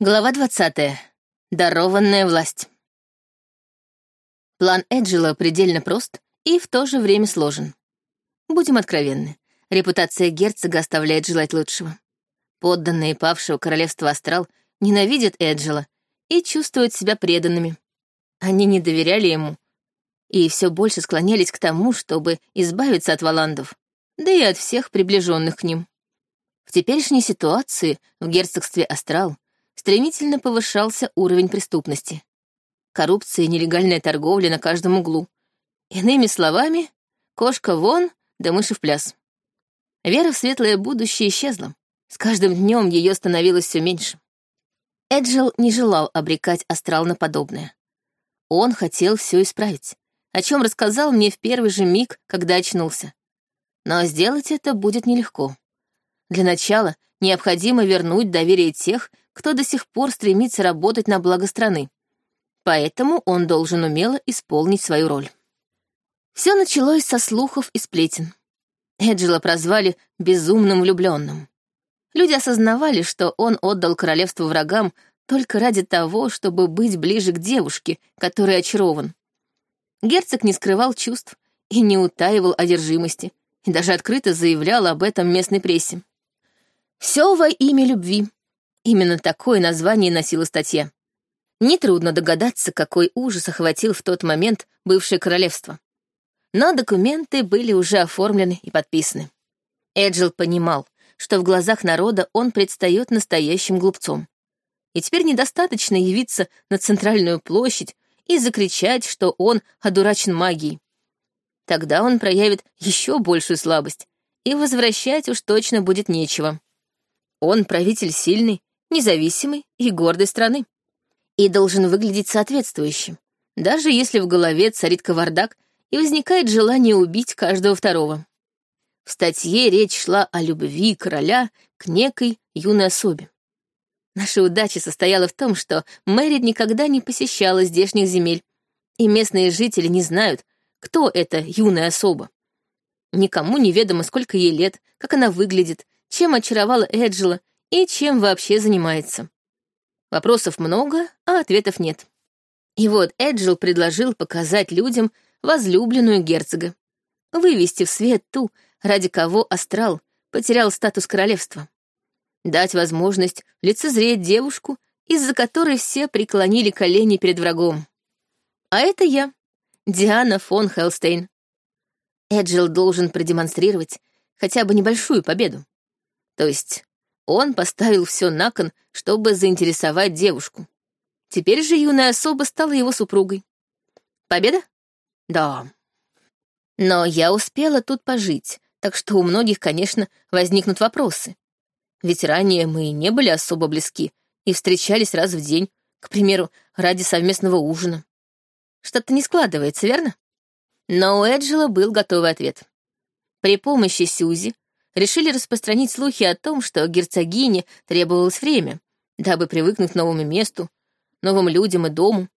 Глава 20. Дарованная власть. План Эджела предельно прост и в то же время сложен. Будем откровенны, репутация герцога оставляет желать лучшего. Подданные павшего королевства Астрал ненавидят Эджела и чувствуют себя преданными. Они не доверяли ему и все больше склонялись к тому, чтобы избавиться от валандов, да и от всех приближенных к ним. В теперешней ситуации в герцогстве Астрал стремительно повышался уровень преступности. Коррупция и нелегальная торговля на каждом углу. Иными словами, кошка вон, да мыши в пляс. Вера в светлое будущее исчезла. С каждым днем ее становилось все меньше. Эджил не желал обрекать астрал на подобное. Он хотел все исправить, о чем рассказал мне в первый же миг, когда очнулся. Но сделать это будет нелегко. Для начала необходимо вернуть доверие тех, кто до сих пор стремится работать на благо страны. Поэтому он должен умело исполнить свою роль. Все началось со слухов и сплетен. Эджела прозвали «безумным влюбленным». Люди осознавали, что он отдал королевство врагам только ради того, чтобы быть ближе к девушке, которой очарован. Герцог не скрывал чувств и не утаивал одержимости, и даже открыто заявлял об этом местной прессе. Все во имя любви, Именно такое название носила статья. Нетрудно догадаться, какой ужас охватил в тот момент бывшее королевство. Но документы были уже оформлены и подписаны. Эджил понимал, что в глазах народа он предстает настоящим глупцом. И теперь недостаточно явиться на центральную площадь и закричать, что он одурачен магией. Тогда он проявит еще большую слабость, и возвращать уж точно будет нечего. Он правитель сильный независимой и гордой страны. И должен выглядеть соответствующим, даже если в голове царит кавардак и возникает желание убить каждого второго. В статье речь шла о любви короля к некой юной особе. Наша удача состояла в том, что Мэри никогда не посещала здешних земель, и местные жители не знают, кто эта юная особа. Никому не ведомо, сколько ей лет, как она выглядит, чем очаровала Эджела и чем вообще занимается. Вопросов много, а ответов нет. И вот Эджил предложил показать людям возлюбленную герцога, вывести в свет ту, ради кого Астрал потерял статус королевства, дать возможность лицезреть девушку, из-за которой все преклонили колени перед врагом. А это я, Диана фон Хелстейн. Эджил должен продемонстрировать хотя бы небольшую победу. То есть он поставил все на кон, чтобы заинтересовать девушку. Теперь же юная особа стала его супругой. Победа? Да. Но я успела тут пожить, так что у многих, конечно, возникнут вопросы. Ведь ранее мы не были особо близки и встречались раз в день, к примеру, ради совместного ужина. Что-то не складывается, верно? Но у Эджела был готовый ответ. При помощи Сюзи решили распространить слухи о том, что герцогине требовалось время, дабы привыкнуть к новому месту, новым людям и дому.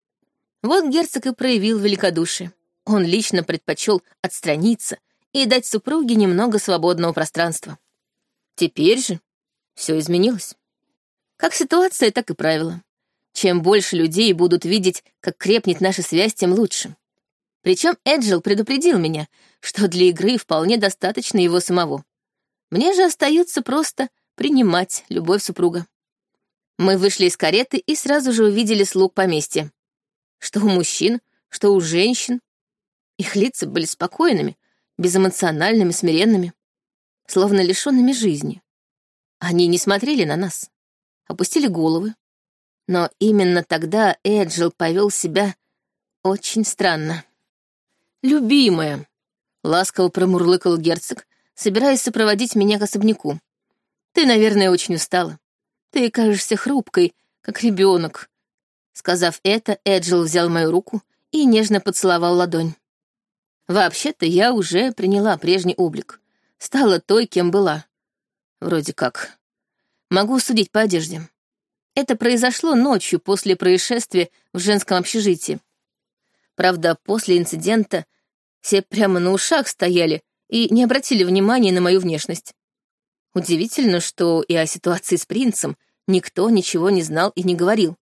Вот герцог и проявил великодушие. Он лично предпочел отстраниться и дать супруге немного свободного пространства. Теперь же все изменилось. Как ситуация, так и правила. Чем больше людей будут видеть, как крепнет наша связь, тем лучше. Причем Эджил предупредил меня, что для игры вполне достаточно его самого. Мне же остается просто принимать любовь супруга. Мы вышли из кареты и сразу же увидели слуг поместья. Что у мужчин, что у женщин. Их лица были спокойными, безэмоциональными, смиренными, словно лишенными жизни. Они не смотрели на нас, опустили головы. Но именно тогда Эджил повел себя очень странно. «Любимая», — ласково промурлыкал герцог, собираясь сопроводить меня к особняку. Ты, наверное, очень устала. Ты кажешься хрупкой, как ребенок. Сказав это, Эджил взял мою руку и нежно поцеловал ладонь. Вообще-то я уже приняла прежний облик. Стала той, кем была. Вроде как. Могу судить по одежде. Это произошло ночью после происшествия в женском общежитии. Правда, после инцидента все прямо на ушах стояли, и не обратили внимания на мою внешность. Удивительно, что и о ситуации с принцем никто ничего не знал и не говорил.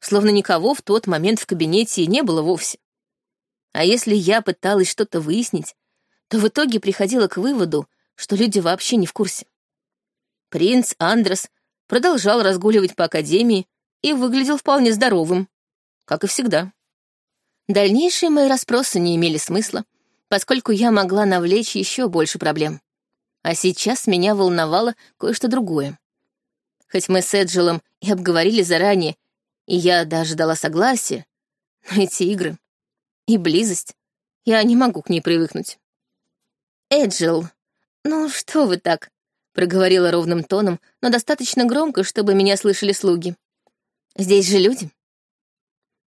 Словно никого в тот момент в кабинете и не было вовсе. А если я пыталась что-то выяснить, то в итоге приходила к выводу, что люди вообще не в курсе. Принц Андрес продолжал разгуливать по академии и выглядел вполне здоровым, как и всегда. Дальнейшие мои расспросы не имели смысла, поскольку я могла навлечь еще больше проблем. А сейчас меня волновало кое-что другое. Хоть мы с Эджилом и обговорили заранее, и я даже дала согласие, но эти игры и близость, я не могу к ней привыкнуть. «Эджил, ну что вы так?» — проговорила ровным тоном, но достаточно громко, чтобы меня слышали слуги. «Здесь же люди».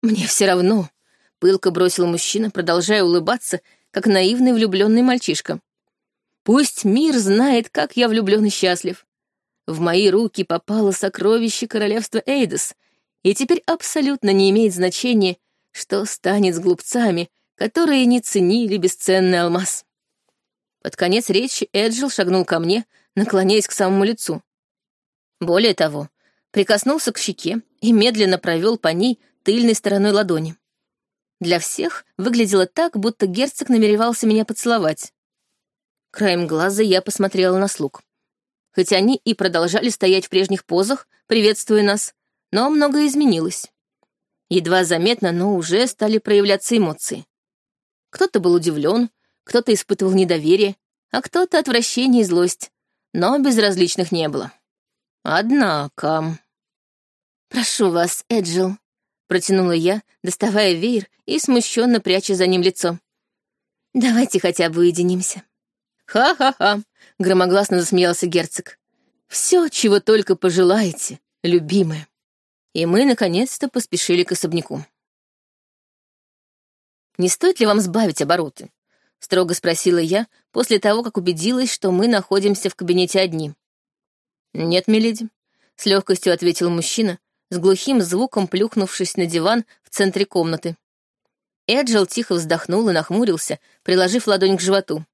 «Мне все равно», — пылко бросил мужчина, продолжая улыбаться, как наивный влюбленный мальчишка. «Пусть мир знает, как я влюблен и счастлив. В мои руки попало сокровище королевства Эйдос, и теперь абсолютно не имеет значения, что станет с глупцами, которые не ценили бесценный алмаз». Под конец речи Эджил шагнул ко мне, наклоняясь к самому лицу. Более того, прикоснулся к щеке и медленно провел по ней тыльной стороной ладони. Для всех выглядело так, будто герцог намеревался меня поцеловать. Краем глаза я посмотрела на слуг. Хоть они и продолжали стоять в прежних позах, приветствуя нас, но многое изменилось. Едва заметно, но уже стали проявляться эмоции. Кто-то был удивлен, кто-то испытывал недоверие, а кто-то отвращение и злость, но безразличных не было. Однако... «Прошу вас, Эджил», — протянула я, доставая веер и смущенно пряча за ним лицо. «Давайте хотя бы уединимся». «Ха-ха-ха», — громогласно засмеялся герцог. «Все, чего только пожелаете, любимая». И мы, наконец-то, поспешили к особняку. «Не стоит ли вам сбавить обороты?» — строго спросила я после того, как убедилась, что мы находимся в кабинете одни. «Нет, миледи», — с легкостью ответил мужчина, с глухим звуком плюхнувшись на диван в центре комнаты. Эджил тихо вздохнул и нахмурился, приложив ладонь к животу.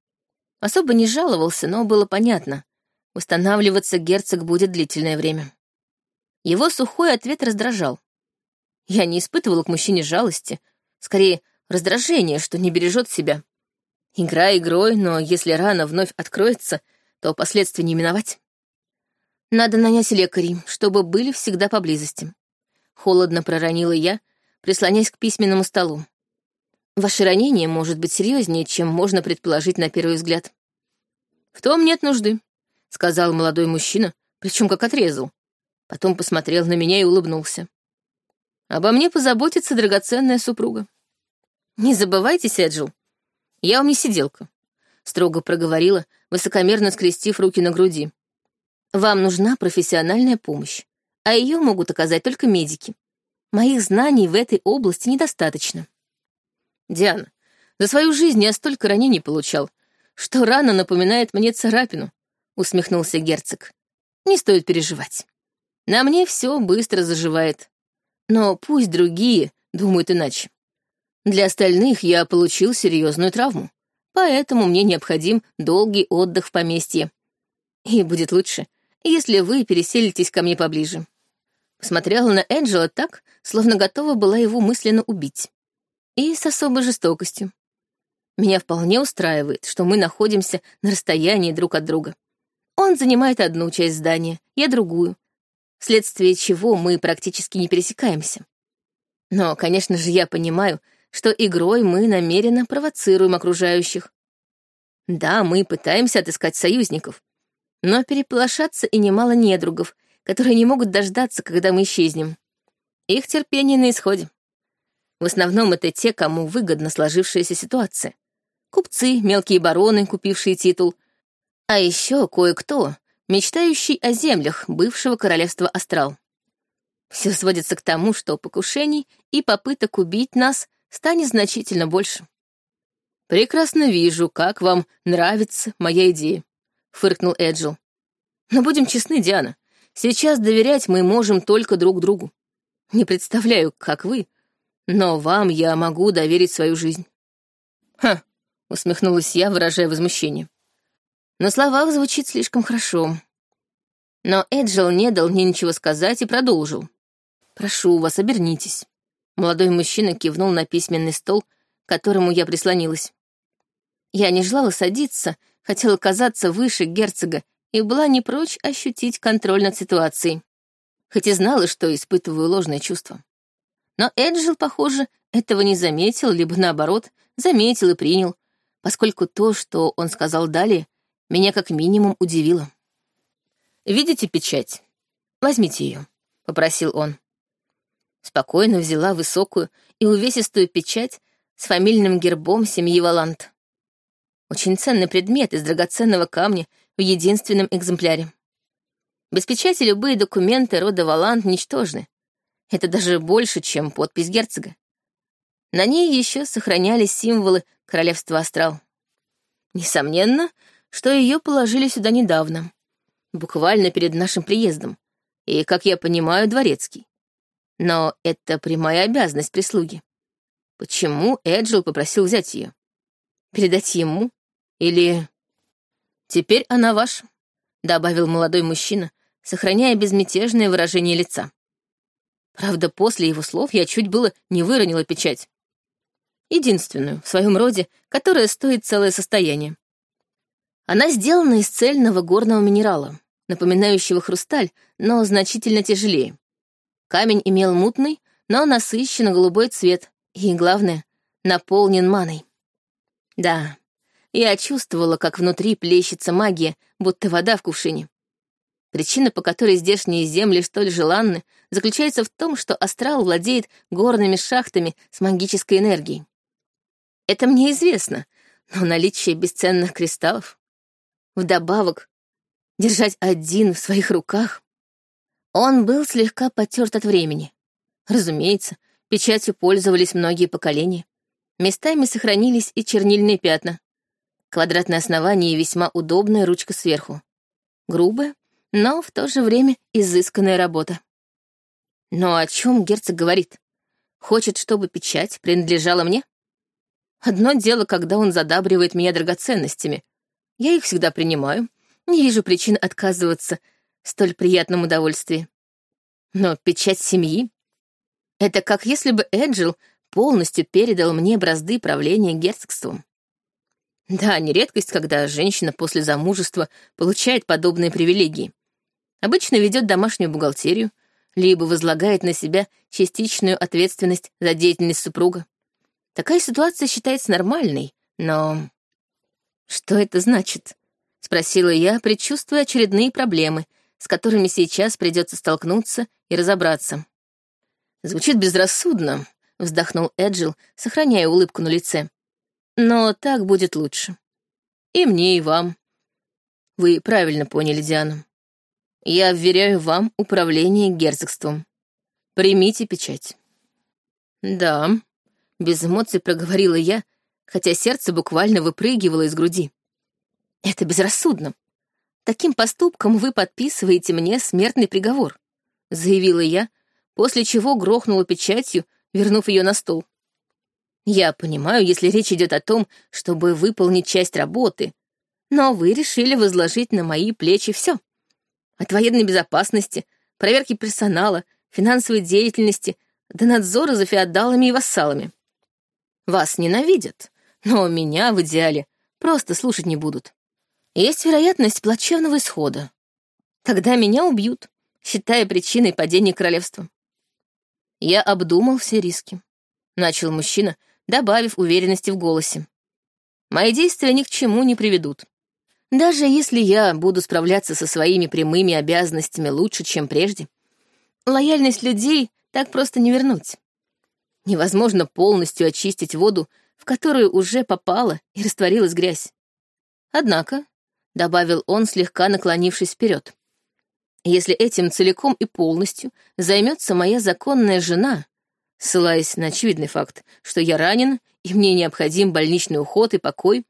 Особо не жаловался, но было понятно. Восстанавливаться герцог будет длительное время. Его сухой ответ раздражал. Я не испытывала к мужчине жалости, скорее, раздражение, что не бережет себя. Игра игрой, но если рана вновь откроется, то последствий не миновать. Надо нанять лекарей, чтобы были всегда поблизости. Холодно проронила я, прислонясь к письменному столу. Ваше ранение может быть серьезнее, чем можно предположить на первый взгляд. В том нет нужды, сказал молодой мужчина, причем как отрезал. Потом посмотрел на меня и улыбнулся. Обо мне позаботится драгоценная супруга. Не забывайте, Седжил, я вам не сиделка», — строго проговорила, высокомерно скрестив руки на груди. «Вам нужна профессиональная помощь, а ее могут оказать только медики. Моих знаний в этой области недостаточно». «Диана, за свою жизнь я столько ранений получал, что рана напоминает мне царапину», — усмехнулся герцог. «Не стоит переживать. На мне все быстро заживает. Но пусть другие думают иначе. Для остальных я получил серьезную травму, поэтому мне необходим долгий отдых в поместье. И будет лучше, если вы переселитесь ко мне поближе. Посмотрела на Энджела так, словно готова была его мысленно убить. И с особой жестокостью. Меня вполне устраивает, что мы находимся на расстоянии друг от друга. Он занимает одну часть здания, я другую, вследствие чего мы практически не пересекаемся. Но, конечно же, я понимаю, что игрой мы намеренно провоцируем окружающих. Да, мы пытаемся отыскать союзников, но переполошаться и немало недругов, которые не могут дождаться, когда мы исчезнем. Их терпение на исходе. В основном это те, кому выгодна сложившаяся ситуация. Купцы, мелкие бароны, купившие титул, а еще кое-кто, мечтающий о землях бывшего королевства Астрал. Все сводится к тому, что покушений и попыток убить нас станет значительно больше. «Прекрасно вижу, как вам нравится моя идея», — фыркнул Эджил. «Но будем честны, Диана, сейчас доверять мы можем только друг другу. Не представляю, как вы, но вам я могу доверить свою жизнь». «Ха», — усмехнулась я, выражая возмущение. На словах звучит слишком хорошо. Но Эджил не дал мне ничего сказать и продолжил. «Прошу вас, обернитесь». Молодой мужчина кивнул на письменный стол, к которому я прислонилась. Я не желала садиться, хотела казаться выше герцога и была не прочь ощутить контроль над ситуацией, хоть и знала, что испытываю ложное чувство. Но Эджил, похоже, этого не заметил, либо наоборот, заметил и принял, поскольку то, что он сказал далее, меня как минимум удивило. «Видите печать? Возьмите ее», — попросил он. Спокойно взяла высокую и увесистую печать с фамильным гербом семьи Валант. Очень ценный предмет из драгоценного камня в единственном экземпляре. Без печати любые документы рода Валант ничтожны. Это даже больше, чем подпись герцога. На ней еще сохранялись символы королевства Астрал. Несомненно, что ее положили сюда недавно, буквально перед нашим приездом, и, как я понимаю, дворецкий. Но это прямая обязанность прислуги. Почему Эджил попросил взять ее? Передать ему? Или... Теперь она ваша, добавил молодой мужчина, сохраняя безмятежное выражение лица. Правда, после его слов я чуть было не выронила печать. Единственную в своем роде, которая стоит целое состояние. Она сделана из цельного горного минерала, напоминающего хрусталь, но значительно тяжелее. Камень имел мутный, но насыщенно голубой цвет и, главное, наполнен маной. Да, я чувствовала, как внутри плещется магия, будто вода в кувшине. Причина, по которой здешние земли столь желанны, заключается в том, что астрал владеет горными шахтами с магической энергией. Это мне известно, но наличие бесценных кристаллов Вдобавок, держать один в своих руках. Он был слегка потерт от времени. Разумеется, печатью пользовались многие поколения. Местами сохранились и чернильные пятна. Квадратное основание и весьма удобная ручка сверху. Грубая, но в то же время изысканная работа. Но о чем герцог говорит? Хочет, чтобы печать принадлежала мне? Одно дело, когда он задабривает меня драгоценностями, я их всегда принимаю. Не вижу причин отказываться столь приятном удовольствии. Но печать семьи — это как если бы Эджил полностью передал мне бразды правления герцогством. Да, не редкость, когда женщина после замужества получает подобные привилегии. Обычно ведет домашнюю бухгалтерию, либо возлагает на себя частичную ответственность за деятельность супруга. Такая ситуация считается нормальной, но «Что это значит?» — спросила я, предчувствуя очередные проблемы, с которыми сейчас придется столкнуться и разобраться. «Звучит безрассудно», — вздохнул Эджил, сохраняя улыбку на лице. «Но так будет лучше. И мне, и вам. Вы правильно поняли, Диана. Я вверяю вам управление герцогством. Примите печать». «Да», — без эмоций проговорила я, хотя сердце буквально выпрыгивало из груди. «Это безрассудно. Таким поступком вы подписываете мне смертный приговор», — заявила я, после чего грохнула печатью, вернув ее на стол. «Я понимаю, если речь идет о том, чтобы выполнить часть работы, но вы решили возложить на мои плечи все. От военной безопасности, проверки персонала, финансовой деятельности до надзора за феодалами и вассалами. Вас ненавидят, но меня в идеале просто слушать не будут. Есть вероятность плачевного исхода. Тогда меня убьют, считая причиной падения королевства. Я обдумал все риски. Начал мужчина, добавив уверенности в голосе. Мои действия ни к чему не приведут. Даже если я буду справляться со своими прямыми обязанностями лучше, чем прежде, лояльность людей так просто не вернуть. Невозможно полностью очистить воду в которую уже попала и растворилась грязь. Однако, — добавил он, слегка наклонившись вперед, если этим целиком и полностью займется моя законная жена, ссылаясь на очевидный факт, что я ранен и мне необходим больничный уход и покой,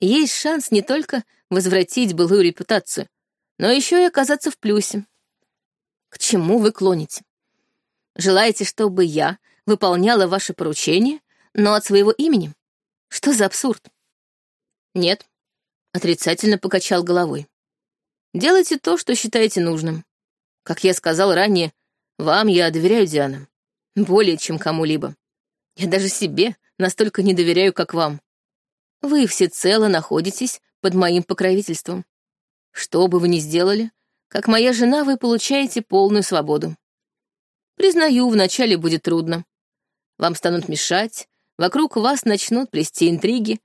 есть шанс не только возвратить былую репутацию, но еще и оказаться в плюсе. К чему вы клоните? Желаете, чтобы я выполняла ваши поручения но от своего имени. Что за абсурд? Нет, отрицательно покачал головой. Делайте то, что считаете нужным. Как я сказал ранее, вам я доверяю, Диана. Более, чем кому-либо. Я даже себе настолько не доверяю, как вам. Вы всецело находитесь под моим покровительством. Что бы вы ни сделали, как моя жена, вы получаете полную свободу. Признаю, вначале будет трудно. Вам станут мешать, вокруг вас начнут плести интриги,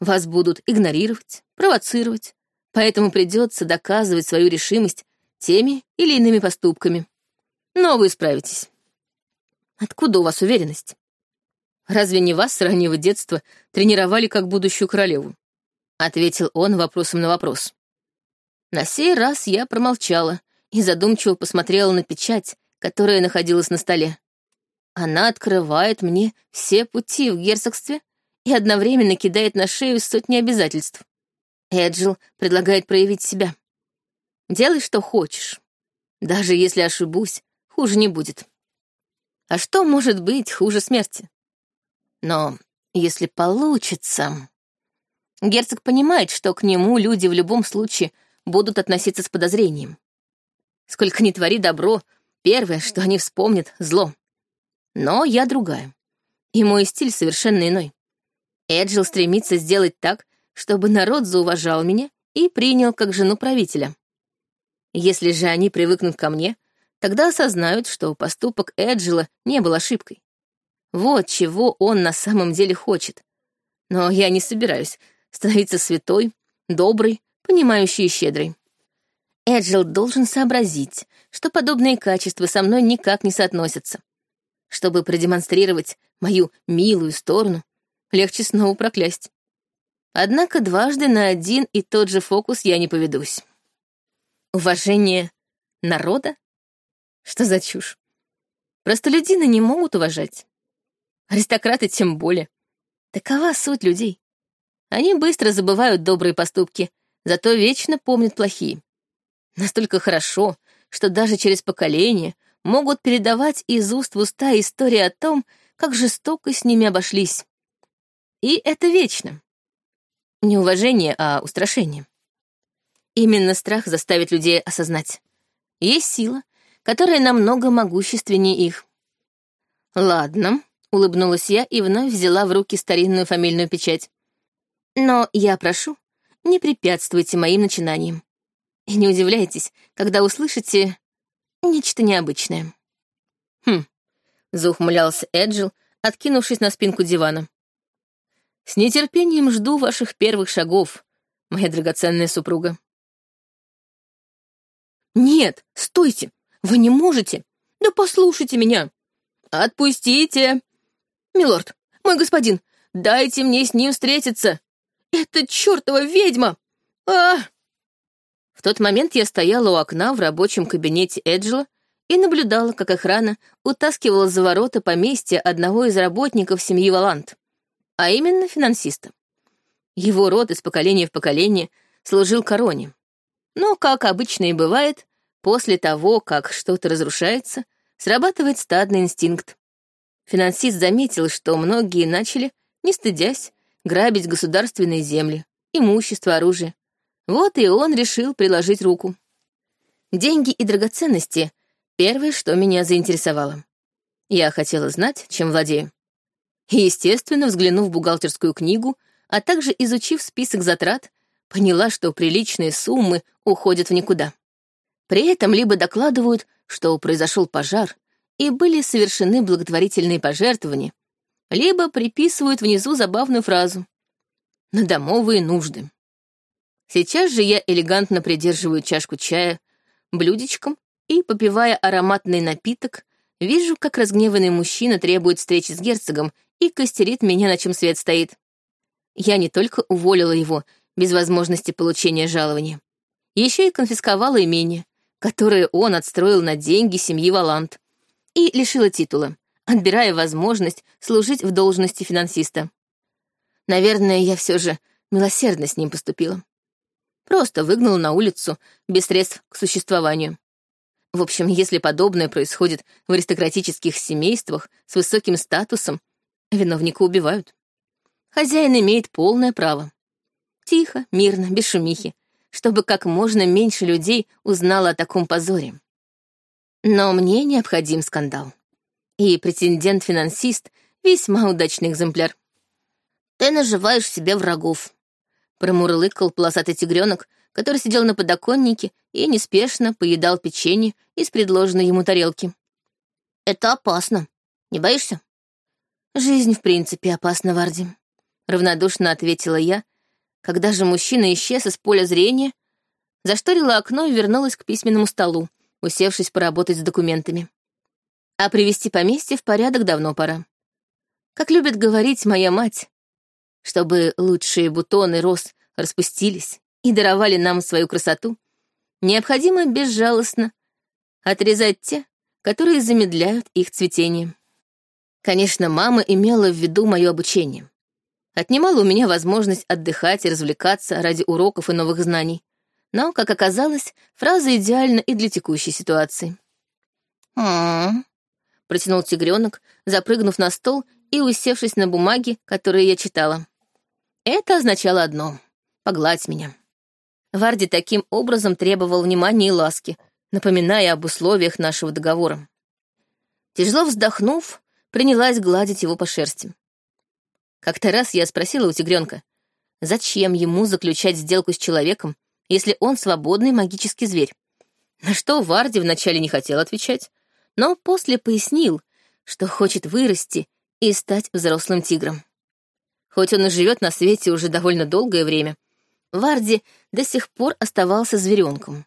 вас будут игнорировать, провоцировать, поэтому придется доказывать свою решимость теми или иными поступками. Но вы справитесь. Откуда у вас уверенность? Разве не вас с раннего детства тренировали как будущую королеву? Ответил он вопросом на вопрос. На сей раз я промолчала и задумчиво посмотрела на печать, которая находилась на столе. Она открывает мне все пути в герцогстве и одновременно кидает на шею сотни обязательств. Эджил предлагает проявить себя. Делай, что хочешь. Даже если ошибусь, хуже не будет. А что может быть хуже смерти? Но если получится... Герцог понимает, что к нему люди в любом случае будут относиться с подозрением. Сколько ни твори добро, первое, что они вспомнят — зло. Но я другая. И мой стиль совершенно иной. Эджил стремится сделать так, чтобы народ зауважал меня и принял как жену правителя. Если же они привыкнут ко мне, тогда осознают, что поступок Эджила не был ошибкой. Вот чего он на самом деле хочет. Но я не собираюсь становиться святой, доброй, понимающей и щедрой. Эджил должен сообразить, что подобные качества со мной никак не соотносятся. Чтобы продемонстрировать мою милую сторону, легче снова проклясть. Однако дважды на один и тот же фокус я не поведусь. Уважение народа? Что за чушь? Простолюдины не могут уважать. Аристократы тем более. Такова суть людей. Они быстро забывают добрые поступки, зато вечно помнят плохие. Настолько хорошо, что даже через поколение могут передавать из уст в уста истории о том, как жестоко с ними обошлись. И это вечно. Не уважение, а устрашение. Именно страх заставит людей осознать. Есть сила, которая намного могущественнее их. Ладно, улыбнулась я и вновь взяла в руки старинную фамильную печать. Но я прошу, не препятствуйте моим начинаниям. И не удивляйтесь, когда услышите нечто необычное. Хм, заухмылялся Эджил, откинувшись на спинку дивана. С нетерпением жду ваших первых шагов, моя драгоценная супруга. Нет, стойте, вы не можете. Да послушайте меня. Отпустите. Милорд, мой господин, дайте мне с ним встретиться. Это чертова ведьма! А! В тот момент я стояла у окна в рабочем кабинете Эджела и наблюдала, как охрана утаскивала за ворота поместья одного из работников семьи Валант а именно финансиста. Его род из поколения в поколение служил короне. Но, как обычно и бывает, после того, как что-то разрушается, срабатывает стадный инстинкт. Финансист заметил, что многие начали, не стыдясь, грабить государственные земли, имущество, оружие. Вот и он решил приложить руку. Деньги и драгоценности — первое, что меня заинтересовало. Я хотела знать, чем владею и, естественно, взглянув в бухгалтерскую книгу, а также изучив список затрат, поняла, что приличные суммы уходят в никуда. При этом либо докладывают, что произошел пожар, и были совершены благотворительные пожертвования, либо приписывают внизу забавную фразу «на домовые нужды». Сейчас же я элегантно придерживаю чашку чая блюдечком и, попивая ароматный напиток, вижу, как разгневанный мужчина требует встречи с герцогом и костерит меня, на чем свет стоит. Я не только уволила его без возможности получения жалования, еще и конфисковала имение, которое он отстроил на деньги семьи Валант, и лишила титула, отбирая возможность служить в должности финансиста. Наверное, я все же милосердно с ним поступила. Просто выгнала на улицу без средств к существованию. В общем, если подобное происходит в аристократических семействах с высоким статусом, Виновника убивают. Хозяин имеет полное право. Тихо, мирно, без шумихи. Чтобы как можно меньше людей узнало о таком позоре. Но мне необходим скандал. И претендент-финансист — весьма удачный экземпляр. «Ты наживаешь себе врагов», — промурлыкал полосатый тигренок, который сидел на подоконнике и неспешно поедал печенье из предложенной ему тарелки. «Это опасно. Не боишься?» «Жизнь, в принципе, опасна, Варди», — равнодушно ответила я, когда же мужчина исчез из поля зрения, зашторила окно и вернулась к письменному столу, усевшись поработать с документами. А привести поместье в порядок давно пора. Как любит говорить моя мать, чтобы лучшие бутоны роз распустились и даровали нам свою красоту, необходимо безжалостно отрезать те, которые замедляют их цветение. Конечно, мама имела в виду мое обучение. Отнимала у меня возможность отдыхать и развлекаться ради уроков и новых знаний. Но, как оказалось, фраза идеальна и для текущей ситуации. «М-м-м», протянул тигренок, запрыгнув на стол и усевшись на бумаге, которые я читала. Это означало одно — погладь меня. Варди таким образом требовал внимания и ласки, напоминая об условиях нашего договора. Тяжело вздохнув, принялась гладить его по шерсти. Как-то раз я спросила у тигренка, зачем ему заключать сделку с человеком, если он свободный магический зверь? На что Варди вначале не хотел отвечать, но после пояснил, что хочет вырасти и стать взрослым тигром. Хоть он и живет на свете уже довольно долгое время, Варди до сих пор оставался зверенком.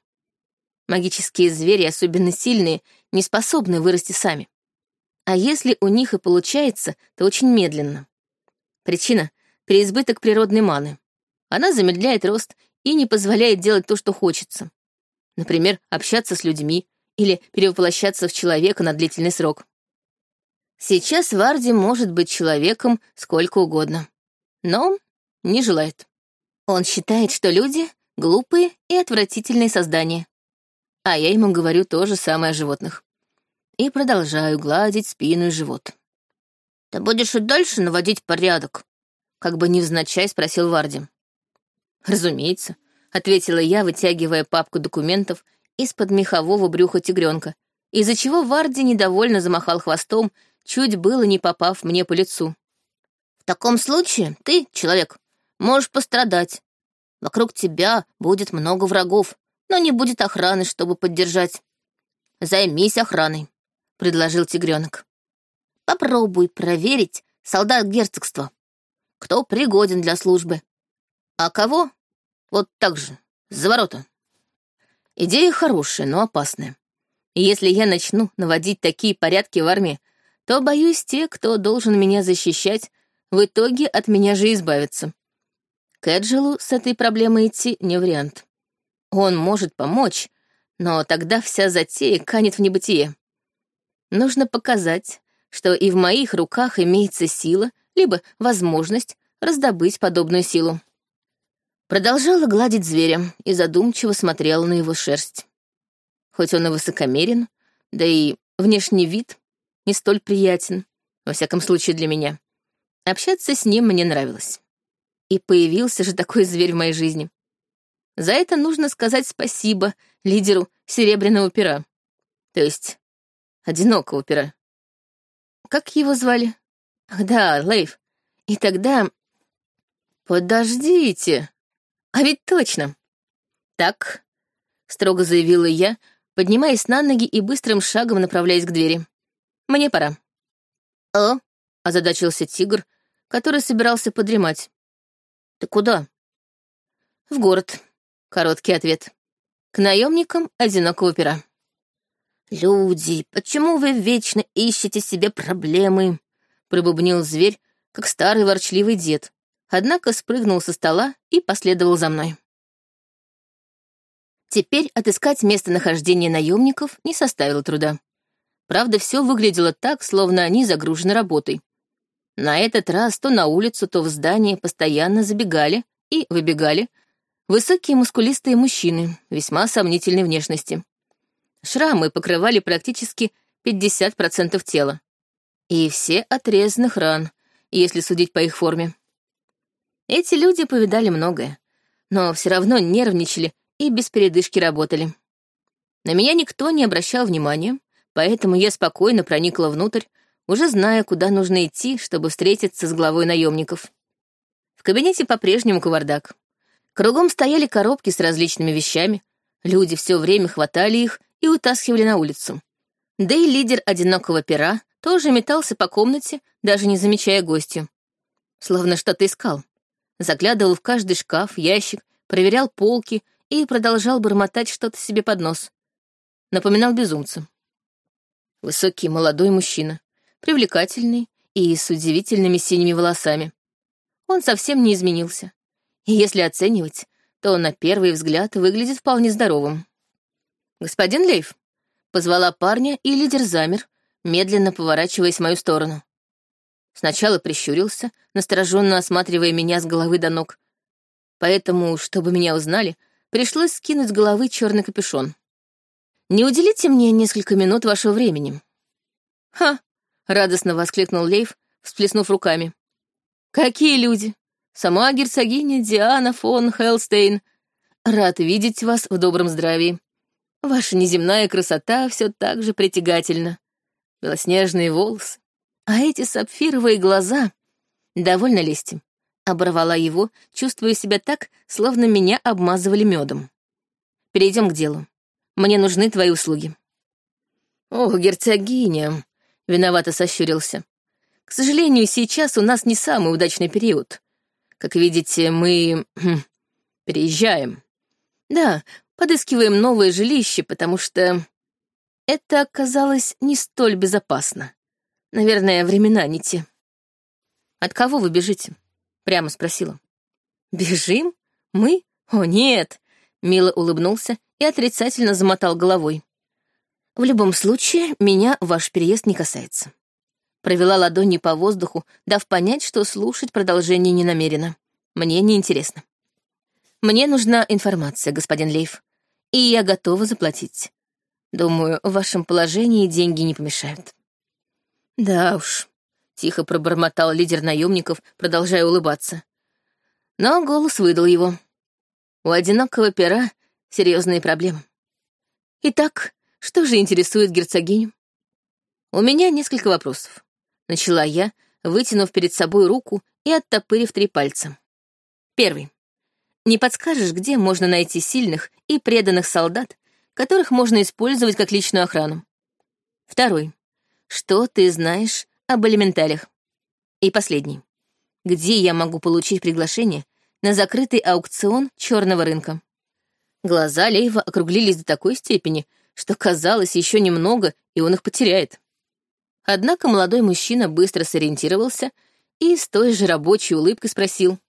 Магические звери, особенно сильные, не способны вырасти сами. А если у них и получается, то очень медленно. Причина — переизбыток природной маны. Она замедляет рост и не позволяет делать то, что хочется. Например, общаться с людьми или перевоплощаться в человека на длительный срок. Сейчас Варди может быть человеком сколько угодно, но не желает. Он считает, что люди — глупые и отвратительные создания. А я ему говорю то же самое о животных. И продолжаю гладить спину и живот. «Ты будешь и дальше наводить порядок?» Как бы невзначай спросил Варди. «Разумеется», — ответила я, вытягивая папку документов из-под мехового брюха тигренка, из-за чего Варди недовольно замахал хвостом, чуть было не попав мне по лицу. «В таком случае ты, человек, можешь пострадать. Вокруг тебя будет много врагов, но не будет охраны, чтобы поддержать. Займись охраной», — предложил тигренок. Попробуй проверить солдат герцогства. Кто пригоден для службы. А кого? Вот так же, за ворота. Идея хорошая, но опасная. И если я начну наводить такие порядки в армии, то, боюсь, те, кто должен меня защищать, в итоге от меня же избавятся. К Эджилу с этой проблемой идти не вариант. Он может помочь, но тогда вся затея канет в небытие. Нужно показать, что и в моих руках имеется сила, либо возможность раздобыть подобную силу. Продолжала гладить зверя и задумчиво смотрела на его шерсть. Хоть он и высокомерен, да и внешний вид не столь приятен, во всяком случае для меня. Общаться с ним мне нравилось. И появился же такой зверь в моей жизни. За это нужно сказать спасибо лидеру Серебряного пера. То есть одинокого пера. Как его звали? Ах да, Лейв. И тогда... Подождите. А ведь точно. Так, строго заявила я, поднимаясь на ноги и быстрым шагом направляясь к двери. Мне пора. О, озадачился тигр, который собирался подремать. Ты куда? В город. Короткий ответ. К наемникам одинокого пера. «Люди, почему вы вечно ищете себе проблемы?» — пробубнил зверь, как старый ворчливый дед, однако спрыгнул со стола и последовал за мной. Теперь отыскать местонахождение наемников не составило труда. Правда, все выглядело так, словно они загружены работой. На этот раз то на улицу, то в здание постоянно забегали и выбегали высокие мускулистые мужчины весьма сомнительной внешности. Шрамы покрывали практически 50% тела. И все отрезанных ран, если судить по их форме. Эти люди повидали многое, но все равно нервничали и без передышки работали. На меня никто не обращал внимания, поэтому я спокойно проникла внутрь, уже зная, куда нужно идти, чтобы встретиться с главой наемников. В кабинете по-прежнему кавардак. Кругом стояли коробки с различными вещами, люди все время хватали их и утаскивали на улицу. Да и лидер одинокого пера тоже метался по комнате, даже не замечая гостью. Словно что-то искал. Заглядывал в каждый шкаф, ящик, проверял полки и продолжал бормотать что-то себе под нос. Напоминал безумца. Высокий молодой мужчина, привлекательный и с удивительными синими волосами. Он совсем не изменился. И если оценивать, то на первый взгляд выглядит вполне здоровым. «Господин Лейф», — позвала парня, и лидер замер, медленно поворачиваясь в мою сторону. Сначала прищурился, настороженно осматривая меня с головы до ног. Поэтому, чтобы меня узнали, пришлось скинуть с головы черный капюшон. «Не уделите мне несколько минут вашего времени». «Ха!» — радостно воскликнул Лейв, всплеснув руками. «Какие люди! Сама герцогиня Диана фон Хелстейн. Рад видеть вас в добром здравии. Ваша неземная красота все так же притягательна. Белоснежные волосы, а эти сапфировые глаза... Довольно лести. Оборвала его, чувствуя себя так, словно меня обмазывали медом. Перейдем к делу. Мне нужны твои услуги. Ох, герцогиня, виновато сощурился. К сожалению, сейчас у нас не самый удачный период. Как видите, мы хм, переезжаем. Да, подыскиваем новое жилище, потому что это оказалось не столь безопасно. Наверное, времена не те. «От кого вы бежите?» — прямо спросила. «Бежим? Мы? О, нет!» — Мило улыбнулся и отрицательно замотал головой. «В любом случае, меня ваш переезд не касается». Провела ладони по воздуху, дав понять, что слушать продолжение не намерена. Мне неинтересно. Мне нужна информация, господин Лейф, и я готова заплатить. Думаю, в вашем положении деньги не помешают. Да уж, тихо пробормотал лидер наемников, продолжая улыбаться. Но голос выдал его. У одинокого пера серьезные проблемы. Итак, что же интересует герцогиню? У меня несколько вопросов. Начала я, вытянув перед собой руку и оттопырив три пальца. Первый. Не подскажешь, где можно найти сильных и преданных солдат, которых можно использовать как личную охрану? Второй. Что ты знаешь об элементалях? И последний. Где я могу получить приглашение на закрытый аукцион черного рынка? Глаза Лейва округлились до такой степени, что казалось еще немного, и он их потеряет. Однако молодой мужчина быстро сориентировался и с той же рабочей улыбкой спросил.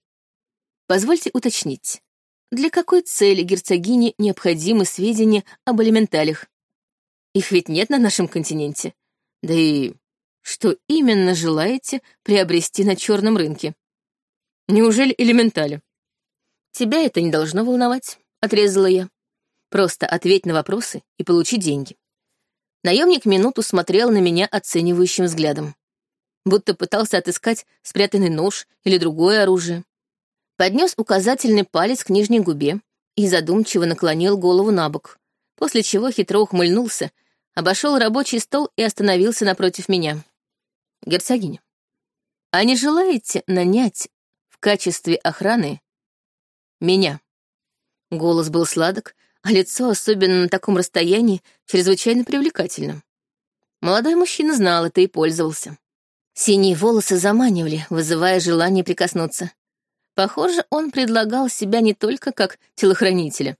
«Позвольте уточнить, для какой цели герцогине необходимы сведения об элементалях? Их ведь нет на нашем континенте. Да и что именно желаете приобрести на черном рынке? Неужели элементали? Тебя это не должно волновать, отрезала я. Просто ответь на вопросы и получи деньги. Наемник минуту смотрел на меня оценивающим взглядом, будто пытался отыскать спрятанный нож или другое оружие. Поднес указательный палец к нижней губе и задумчиво наклонил голову на бок, после чего хитро ухмыльнулся обошел рабочий стол и остановился напротив меня. «Герцогиня, а не желаете нанять в качестве охраны меня?» Голос был сладок, а лицо, особенно на таком расстоянии, чрезвычайно привлекательным. Молодой мужчина знал это и пользовался. Синие волосы заманивали, вызывая желание прикоснуться. Похоже, он предлагал себя не только как телохранителя.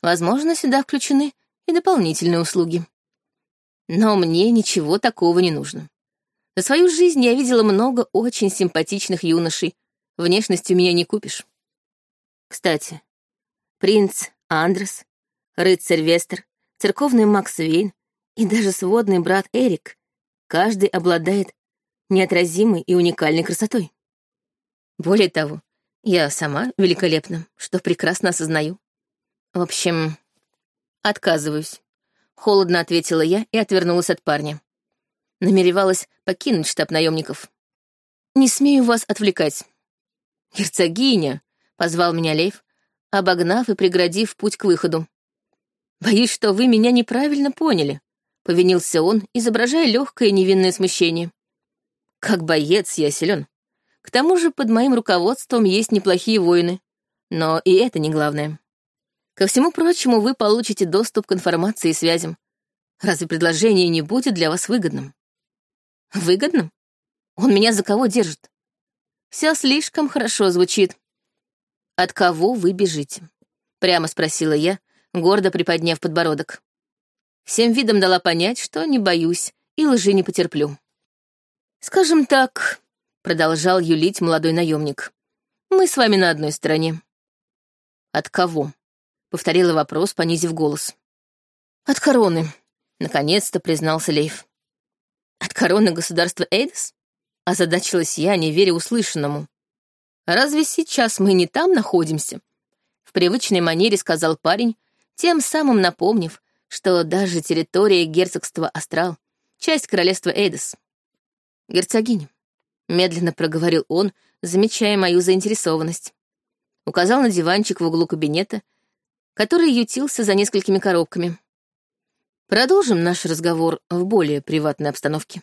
Возможно, сюда включены и дополнительные услуги. Но мне ничего такого не нужно. За свою жизнь я видела много очень симпатичных юношей. Внешностью меня не купишь. Кстати, принц Андрес, рыцарь Вестер, церковный Макс Вейн и даже сводный брат Эрик, каждый обладает неотразимой и уникальной красотой. Более того, я сама великолепна, что прекрасно осознаю. В общем, отказываюсь. Холодно ответила я и отвернулась от парня. Намеревалась покинуть штаб наемников. «Не смею вас отвлекать». «Герцогиня», — позвал меня Лейв, обогнав и преградив путь к выходу. «Боюсь, что вы меня неправильно поняли», — повинился он, изображая легкое невинное смущение. «Как боец я силен. К тому же под моим руководством есть неплохие воины. Но и это не главное. Ко всему прочему, вы получите доступ к информации и связям. Разве предложение не будет для вас выгодным?» «Выгодным? Он меня за кого держит?» «Все слишком хорошо звучит». «От кого вы бежите?» — прямо спросила я, гордо приподняв подбородок. Всем видом дала понять, что не боюсь и лжи не потерплю. «Скажем так», — продолжал юлить молодой наемник, «мы с вами на одной стороне». «От кого?» — повторила вопрос, понизив голос. «От короны», — наконец-то признался Лейф. «От короны государства Эйдес?» — озадачилась я, не веря услышанному. «Разве сейчас мы не там находимся?» В привычной манере сказал парень, тем самым напомнив, что даже территория герцогства Астрал — часть королевства Эйдес. «Герцогиня», — медленно проговорил он, замечая мою заинтересованность. Указал на диванчик в углу кабинета, который ютился за несколькими коробками. Продолжим наш разговор в более приватной обстановке.